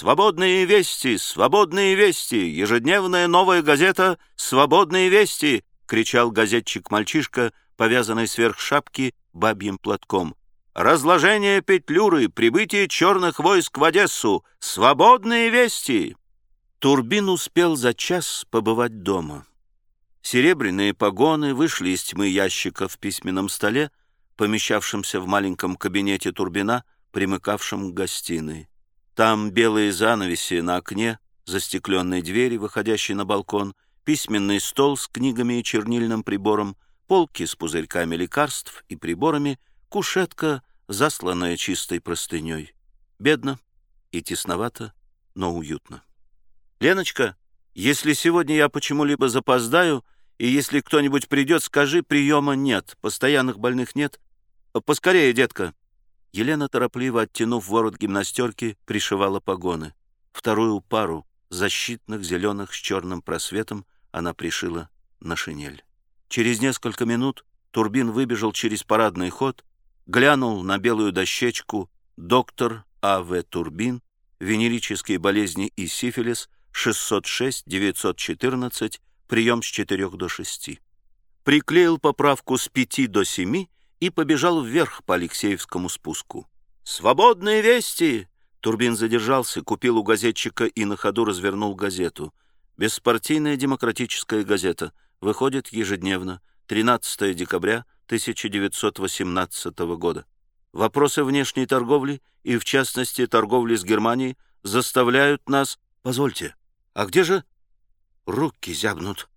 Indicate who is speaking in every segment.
Speaker 1: «Свободные вести! Свободные вести! Ежедневная новая газета «Свободные вести!» — кричал газетчик-мальчишка, повязанный сверх шапки бабьим платком. «Разложение Петлюры! Прибытие черных войск в Одессу! Свободные вести!» Турбин успел за час побывать дома. Серебряные погоны вышли из тьмы ящика в письменном столе, помещавшемся в маленьком кабинете Турбина, примыкавшем к гостиной. Там белые занавеси на окне, застекленные двери, выходящие на балкон, письменный стол с книгами и чернильным прибором, полки с пузырьками лекарств и приборами, кушетка, засланная чистой простыней. Бедно и тесновато, но уютно. «Леночка, если сегодня я почему-либо запоздаю, и если кто-нибудь придет, скажи, приема нет, постоянных больных нет. Поскорее, детка». Елена, торопливо оттянув ворот гимнастерки, пришивала погоны. Вторую пару, защитных зеленых с черным просветом, она пришила на шинель. Через несколько минут Турбин выбежал через парадный ход, глянул на белую дощечку «Доктор А.В. Турбин. Венерические болезни и сифилис. 606-914. Прием с 4 до 6». Приклеил поправку с 5 до 7 и побежал вверх по Алексеевскому спуску. «Свободные вести!» Турбин задержался, купил у газетчика и на ходу развернул газету. «Беспартийная демократическая газета. Выходит ежедневно. 13 декабря 1918 года. Вопросы внешней торговли и, в частности, торговли с Германией заставляют нас... Позвольте, а где же... Руки зябнут.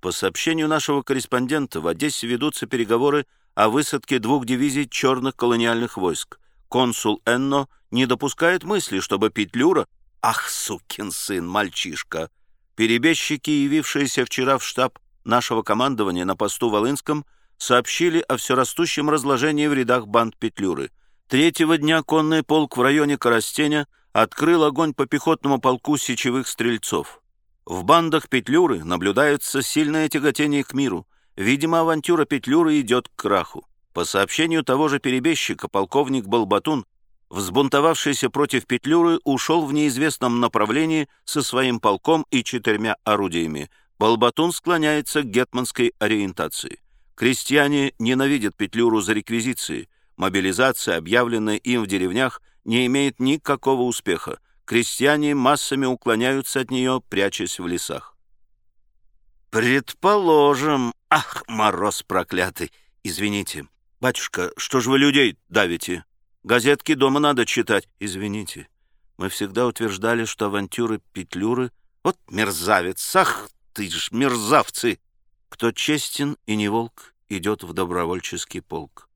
Speaker 1: По сообщению нашего корреспондента, в Одессе ведутся переговоры о высадке двух дивизий черных колониальных войск. Консул Энно не допускает мысли, чтобы Петлюра... Ах, сукин сын, мальчишка! Перебежчики, явившиеся вчера в штаб нашего командования на посту Волынском, сообщили о всерастущем разложении в рядах банд Петлюры. Третьего дня конный полк в районе Коростеня открыл огонь по пехотному полку сечевых стрельцов. В бандах Петлюры наблюдается сильное тяготение к миру. Видимо, авантюра Петлюры идет к краху. По сообщению того же перебежчика, полковник Балбатун, взбунтовавшийся против Петлюры, ушел в неизвестном направлении со своим полком и четырьмя орудиями. Балбатун склоняется к гетманской ориентации. Крестьяне ненавидят Петлюру за реквизиции. Мобилизация, объявленная им в деревнях, не имеет никакого успеха. Крестьяне массами уклоняются от нее, прячась в лесах. «Предположим, ах, мороз проклятый! Извините. Батюшка, что ж вы людей давите? Газетки дома надо читать. Извините. Мы всегда утверждали, что авантюры Петлюры... Вот мерзавец! Ах ты ж, мерзавцы! Кто честен и не волк, идет в добровольческий полк.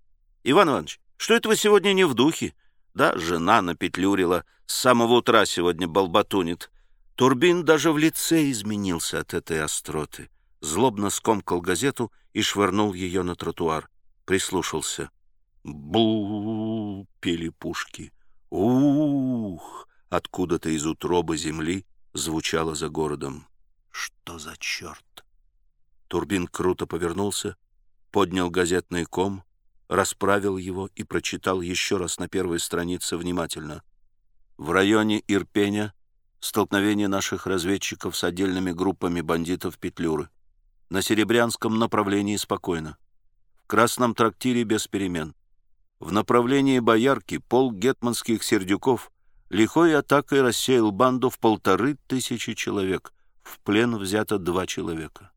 Speaker 1: Иван Иванович, что это вы сегодня не в духе? Да, жена напетлюрила, с самого утра сегодня болбатунит. Турбин даже в лице изменился от этой остроты. Злобно скомкал газету и швырнул ее на тротуар. Прислушался. бу пели пушки. «Ух!» Откуда-то из утробы земли звучало за городом. «Что за черт?» Турбин круто повернулся, поднял газетный ком, расправил его и прочитал еще раз на первой странице внимательно. В районе Ирпеня столкновение наших разведчиков с отдельными группами бандитов Петлюры. На Серебрянском направлении спокойно. В Красном трактире без перемен. В направлении Боярки пол гетманских сердюков лихой атакой рассеял банду в полторы тысячи человек. В плен взято два человека.